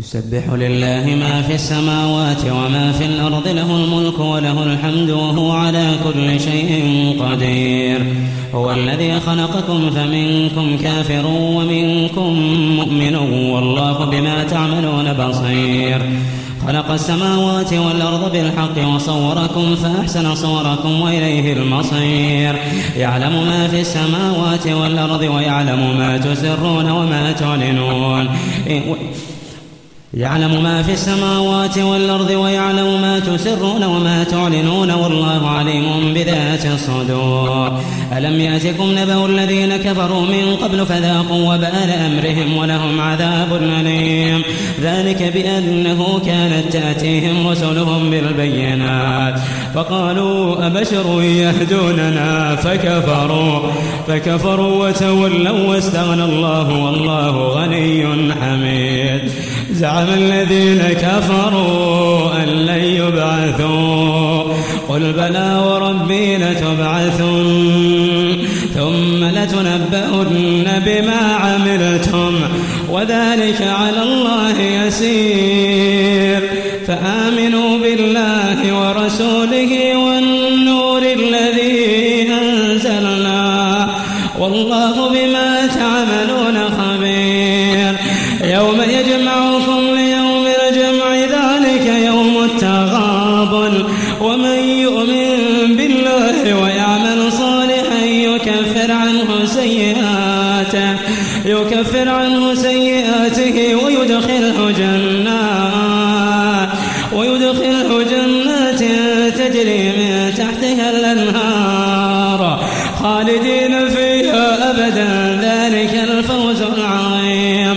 يسبح لله ما في السماوات وما في الأرض له الملك وله الحمد وهو على كل شيء قدير. هو الذي خلقكم فمنكم كافر ومنكم مؤمن والله بما تعملون بصير. خلق السماوات والأرض بالحق وصوركم فأحسن صوركم وإليه المصير. يعلم ما في السماوات والأرض ويعلم ما تسرون وما تعلنون. يعلم ما في السماوات والأرض ويعلم ما تسرون وما تعلنون والله عليم بذات الصدور. ألم يأتكم نبأ الذين كفروا من قبل فذاقوا وبال أمرهم ولهم عذاب أليم. ذلك بأنه كانت تأتيهم رسلهم بالبينات. فقالوا أبشر يهدوننا فكفروا. فكفروا وتولوا واستغنى الله والله غني حميد. زعم الذين كفروا أن لن يبعثوا. قل بلى وربي لتبعثن ثم لتنبؤن بما عملتم وذلك على الله يسير. فآمنوا بالله ورسوله والنور الذي أنزلنا والله بما تعملون خبير. يوم يجمعكم ليوم الجمع ذلك يوم التغابن. ومن يؤمن بالله ويعمل صالحا يكفر عنه سيئاته يكفر عنه سيئاته ويدخله جنات ويدخله جنات تجري من تحتها الأنهار. خالدين فيها أبدا ذلك الفوز العظيم.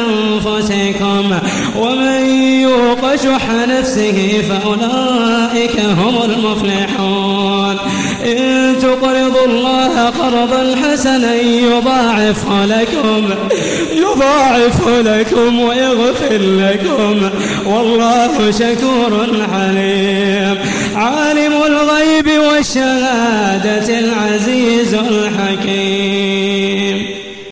ومن يوق شح نفسه فأولئك هم المفلحون. إن تقرضوا الله قرضا حسنا يضاعفه لكم يضاعفه لكم ويغفر لكم. والله شكور حليم عالم الغيب والشهادة العزيز الحكيم.